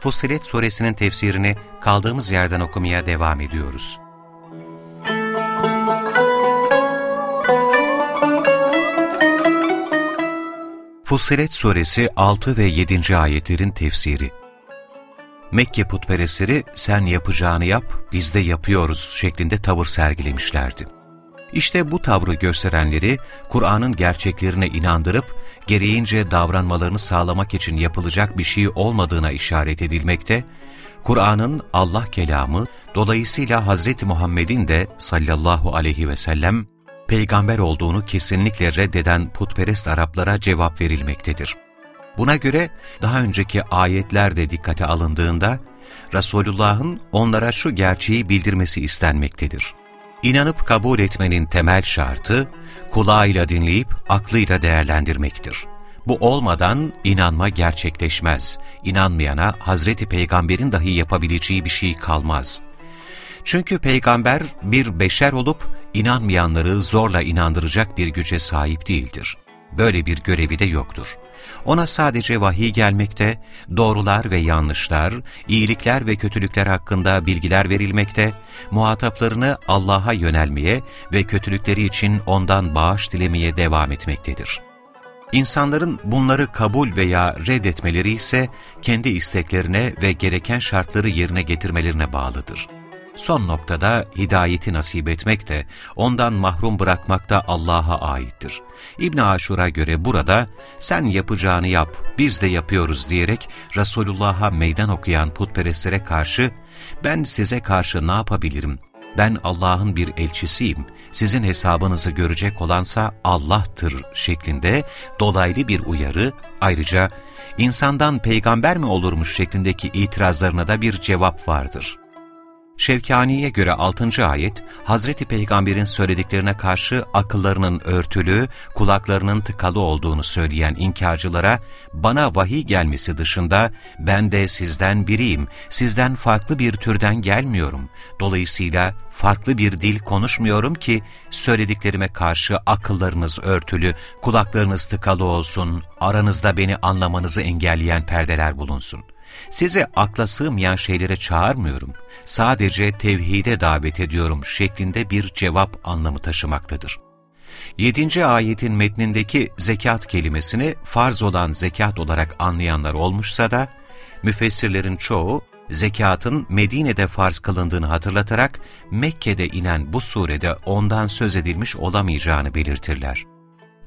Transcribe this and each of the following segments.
Fussilet Suresinin tefsirini kaldığımız yerden okumaya devam ediyoruz. Fussilet Suresi 6 ve 7. ayetlerin tefsiri Mekke putperestleri sen yapacağını yap, biz de yapıyoruz şeklinde tavır sergilemişlerdi. İşte bu tavrı gösterenleri Kur'an'ın gerçeklerine inandırıp gereğince davranmalarını sağlamak için yapılacak bir şey olmadığına işaret edilmekte, Kur'an'ın Allah kelamı, dolayısıyla Hazreti Muhammed'in de sallallahu aleyhi ve sellem peygamber olduğunu kesinlikle reddeden putperest Araplara cevap verilmektedir. Buna göre daha önceki ayetler de dikkate alındığında Resulullah'ın onlara şu gerçeği bildirmesi istenmektedir. İnanıp kabul etmenin temel şartı, kulağıyla dinleyip aklıyla değerlendirmektir. Bu olmadan inanma gerçekleşmez. İnanmayana Hazreti Peygamber'in dahi yapabileceği bir şey kalmaz. Çünkü peygamber bir beşer olup inanmayanları zorla inandıracak bir güce sahip değildir. Böyle bir görevi de yoktur. Ona sadece vahiy gelmekte, doğrular ve yanlışlar, iyilikler ve kötülükler hakkında bilgiler verilmekte, muhataplarını Allah'a yönelmeye ve kötülükleri için ondan bağış dilemeye devam etmektedir. İnsanların bunları kabul veya reddetmeleri ise kendi isteklerine ve gereken şartları yerine getirmelerine bağlıdır. Son noktada hidayeti nasip etmek de, ondan mahrum bırakmak da Allah'a aittir. İbn Aşur'a göre burada, sen yapacağını yap, biz de yapıyoruz diyerek Resulullah'a meydan okuyan putperestlere karşı, ben size karşı ne yapabilirim, ben Allah'ın bir elçisiyim, sizin hesabınızı görecek olansa Allah'tır şeklinde dolaylı bir uyarı, ayrıca insandan peygamber mi olurmuş şeklindeki itirazlarına da bir cevap vardır.'' Şevkani'ye göre 6. ayet, Hazreti Peygamber'in söylediklerine karşı akıllarının örtülü, kulaklarının tıkalı olduğunu söyleyen inkarcılara, bana vahiy gelmesi dışında ben de sizden biriyim, sizden farklı bir türden gelmiyorum. Dolayısıyla farklı bir dil konuşmuyorum ki söylediklerime karşı akıllarınız örtülü, kulaklarınız tıkalı olsun, aranızda beni anlamanızı engelleyen perdeler bulunsun.'' Size akla sığmayan şeylere çağırmıyorum, sadece tevhide davet ediyorum şeklinde bir cevap anlamı taşımaktadır. 7. ayetin metnindeki zekat kelimesini farz olan zekat olarak anlayanlar olmuşsa da, müfessirlerin çoğu zekatın Medine'de farz kılındığını hatırlatarak Mekke'de inen bu surede ondan söz edilmiş olamayacağını belirtirler.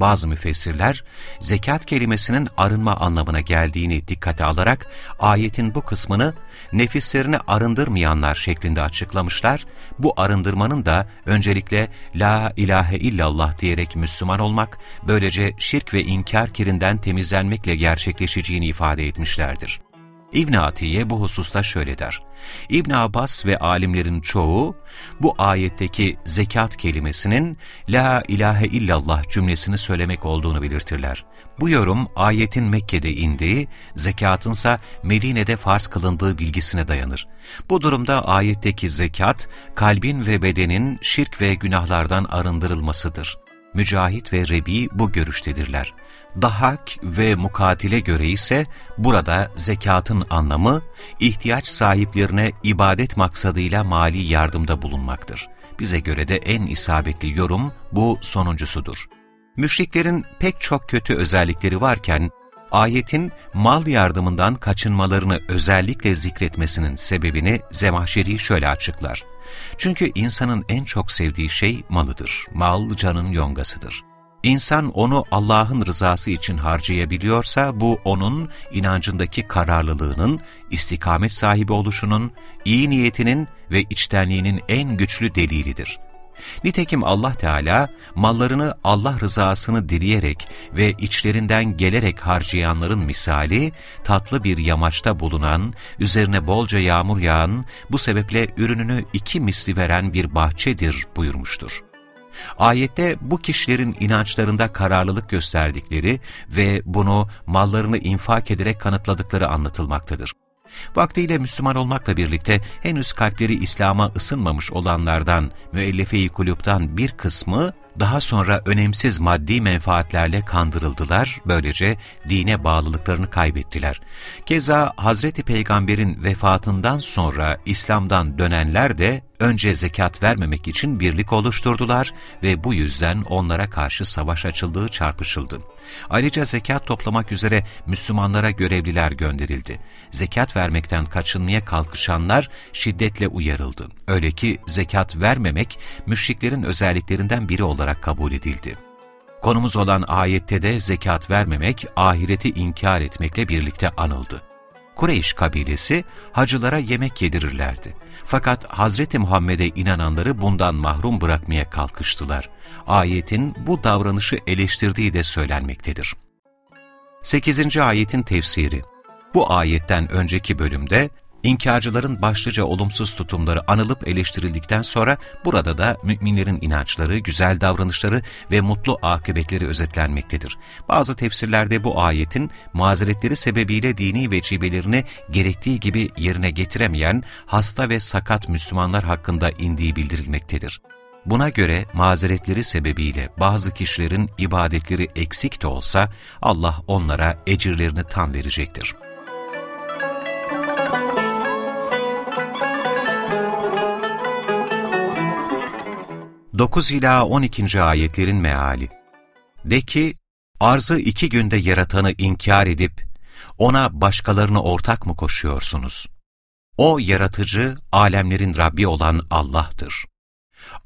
Bazı müfessirler, zekat kelimesinin arınma anlamına geldiğini dikkate alarak ayetin bu kısmını nefislerini arındırmayanlar şeklinde açıklamışlar. Bu arındırmanın da öncelikle La ilahe illallah diyerek Müslüman olmak, böylece şirk ve inkar kirinden temizlenmekle gerçekleşeceğini ifade etmişlerdir. İbn Atiye bu hususta şöyle der. İbn Abbas ve alimlerin çoğu bu ayetteki zekat kelimesinin la ilahe illallah cümlesini söylemek olduğunu belirtirler. Bu yorum ayetin Mekke'de indiği, zekatınsa Medine'de farz kılındığı bilgisine dayanır. Bu durumda ayetteki zekat, kalbin ve bedenin şirk ve günahlardan arındırılmasıdır. Mücahit ve Rebi bu görüştedirler. Dahak ve mukatile göre ise burada zekatın anlamı ihtiyaç sahiplerine ibadet maksadıyla mali yardımda bulunmaktır. Bize göre de en isabetli yorum bu sonuncusudur. Müşriklerin pek çok kötü özellikleri varken ayetin mal yardımından kaçınmalarını özellikle zikretmesinin sebebini Zemahşeri şöyle açıklar. Çünkü insanın en çok sevdiği şey malıdır. Mal canın yongasıdır. İnsan onu Allah'ın rızası için harcayabiliyorsa bu onun inancındaki kararlılığının, istikamet sahibi oluşunun, iyi niyetinin ve içtenliğinin en güçlü delilidir. Nitekim Allah Teala mallarını Allah rızasını dileyerek ve içlerinden gelerek harcayanların misali tatlı bir yamaçta bulunan, üzerine bolca yağmur yağan, bu sebeple ürününü iki misli veren bir bahçedir buyurmuştur. Ayette bu kişilerin inançlarında kararlılık gösterdikleri ve bunu mallarını infak ederek kanıtladıkları anlatılmaktadır. Vaktiyle Müslüman olmakla birlikte henüz kalpleri İslam'a ısınmamış olanlardan, müellefe-i kulüpten bir kısmı daha sonra önemsiz maddi menfaatlerle kandırıldılar, böylece dine bağlılıklarını kaybettiler. Keza Hazreti Peygamber'in vefatından sonra İslam'dan dönenler de önce zekat vermemek için birlik oluşturdular ve bu yüzden onlara karşı savaş açıldığı çarpışıldı. Ayrıca zekat toplamak üzere Müslümanlara görevliler gönderildi. Zekat vermekten kaçınmaya kalkışanlar şiddetle uyarıldı. Öyle ki zekat vermemek müşriklerin özelliklerinden biri olarak kabul edildi. Konumuz olan ayette de zekat vermemek, ahireti inkar etmekle birlikte anıldı. Kureyş kabilesi hacılara yemek yedirirlerdi. Fakat Hazreti Muhammed'e inananları bundan mahrum bırakmaya kalkıştılar. Ayetin bu davranışı eleştirdiği de söylenmektedir. 8. ayetin tefsiri Bu ayetten önceki bölümde İnkarcıların başlıca olumsuz tutumları anılıp eleştirildikten sonra burada da müminlerin inançları, güzel davranışları ve mutlu akıbetleri özetlenmektedir. Bazı tefsirlerde bu ayetin mazeretleri sebebiyle dini vecibelerini gerektiği gibi yerine getiremeyen hasta ve sakat Müslümanlar hakkında indiği bildirilmektedir. Buna göre mazeretleri sebebiyle bazı kişilerin ibadetleri eksik de olsa Allah onlara ecirlerini tam verecektir. 9 ila 12. ayetlerin meali. De ki, arzı iki günde yaratanı inkar edip, ona başkalarını ortak mı koşuyorsunuz? O yaratıcı, alemlerin Rabbi olan Allah'tır.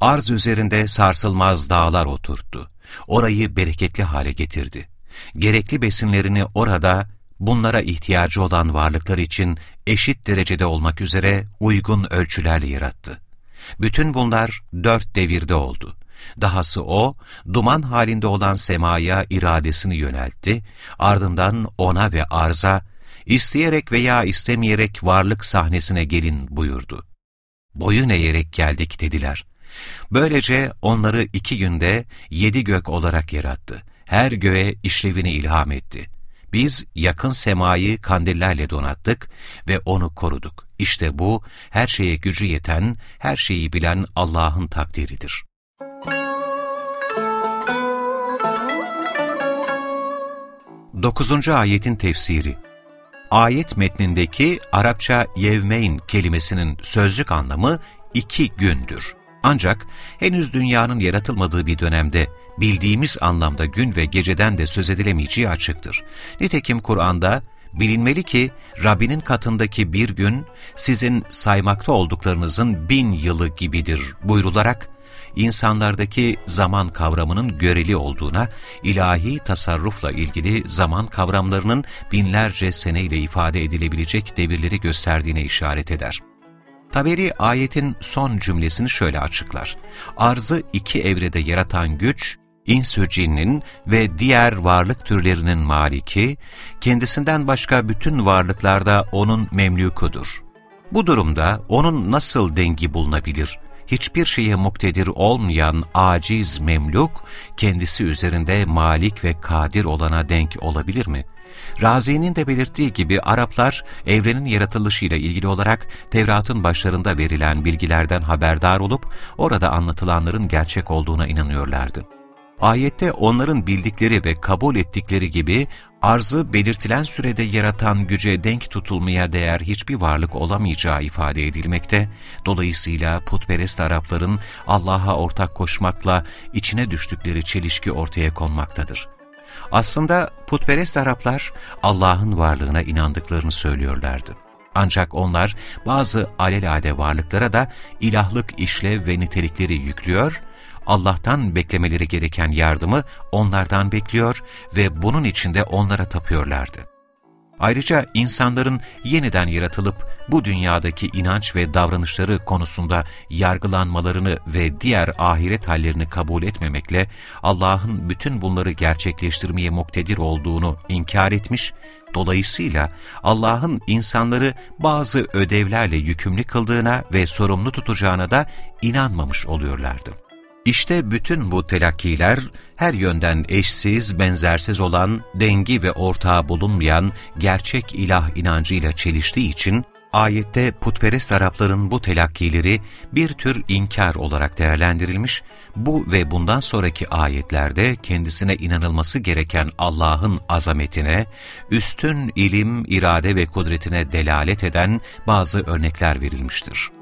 Arz üzerinde sarsılmaz dağlar oturttu. Orayı bereketli hale getirdi. Gerekli besinlerini orada, bunlara ihtiyacı olan varlıklar için eşit derecede olmak üzere uygun ölçülerle yarattı. Bütün bunlar dört devirde oldu. Dahası o, duman halinde olan semaya iradesini yöneltti, ardından ona ve arza, isteyerek veya istemeyerek varlık sahnesine gelin buyurdu. Boyun eğerek geldik dediler. Böylece onları iki günde yedi gök olarak yarattı. Her göğe işlevini ilham etti. Biz yakın semayı kandillerle donattık ve onu koruduk. İşte bu, her şeye gücü yeten, her şeyi bilen Allah'ın takdiridir. Dokuzuncu ayetin tefsiri Ayet metnindeki Arapça yevmeyn kelimesinin sözlük anlamı iki gündür. Ancak henüz dünyanın yaratılmadığı bir dönemde bildiğimiz anlamda gün ve geceden de söz edilemeyeceği açıktır. Nitekim Kur'an'da bilinmeli ki Rabbinin katındaki bir gün sizin saymakta olduklarınızın bin yılı gibidir buyrularak insanlardaki zaman kavramının göreli olduğuna, ilahi tasarrufla ilgili zaman kavramlarının binlerce seneyle ifade edilebilecek devirleri gösterdiğine işaret eder. Taberi ayetin son cümlesini şöyle açıklar. Arzı iki evrede yaratan güç, insü cinnin ve diğer varlık türlerinin maliki, kendisinden başka bütün varlıklarda onun memlukudur. Bu durumda onun nasıl dengi bulunabilir? Hiçbir şeye muktedir olmayan aciz memluk, kendisi üzerinde malik ve kadir olana denk olabilir mi? Razi'nin de belirttiği gibi Araplar evrenin yaratılışıyla ilgili olarak Tevrat'ın başlarında verilen bilgilerden haberdar olup orada anlatılanların gerçek olduğuna inanıyorlardı. Ayette onların bildikleri ve kabul ettikleri gibi arzı belirtilen sürede yaratan güce denk tutulmaya değer hiçbir varlık olamayacağı ifade edilmekte, dolayısıyla putperest Arapların Allah'a ortak koşmakla içine düştükleri çelişki ortaya konmaktadır. Aslında putperest Araplar Allah'ın varlığına inandıklarını söylüyorlardı. Ancak onlar bazı alelade varlıklara da ilahlık işlev ve nitelikleri yüklüyor, Allah'tan beklemeleri gereken yardımı onlardan bekliyor ve bunun için de onlara tapıyorlardı. Ayrıca insanların yeniden yaratılıp bu dünyadaki inanç ve davranışları konusunda yargılanmalarını ve diğer ahiret hallerini kabul etmemekle Allah'ın bütün bunları gerçekleştirmeye muktedir olduğunu inkar etmiş, dolayısıyla Allah'ın insanları bazı ödevlerle yükümlü kıldığına ve sorumlu tutacağına da inanmamış oluyorlardı. İşte bütün bu telakkiler her yönden eşsiz, benzersiz olan, dengi ve ortağı bulunmayan gerçek ilah inancıyla çeliştiği için ayette putperest Arapların bu telakkileri bir tür inkar olarak değerlendirilmiş, bu ve bundan sonraki ayetlerde kendisine inanılması gereken Allah'ın azametine, üstün ilim, irade ve kudretine delalet eden bazı örnekler verilmiştir.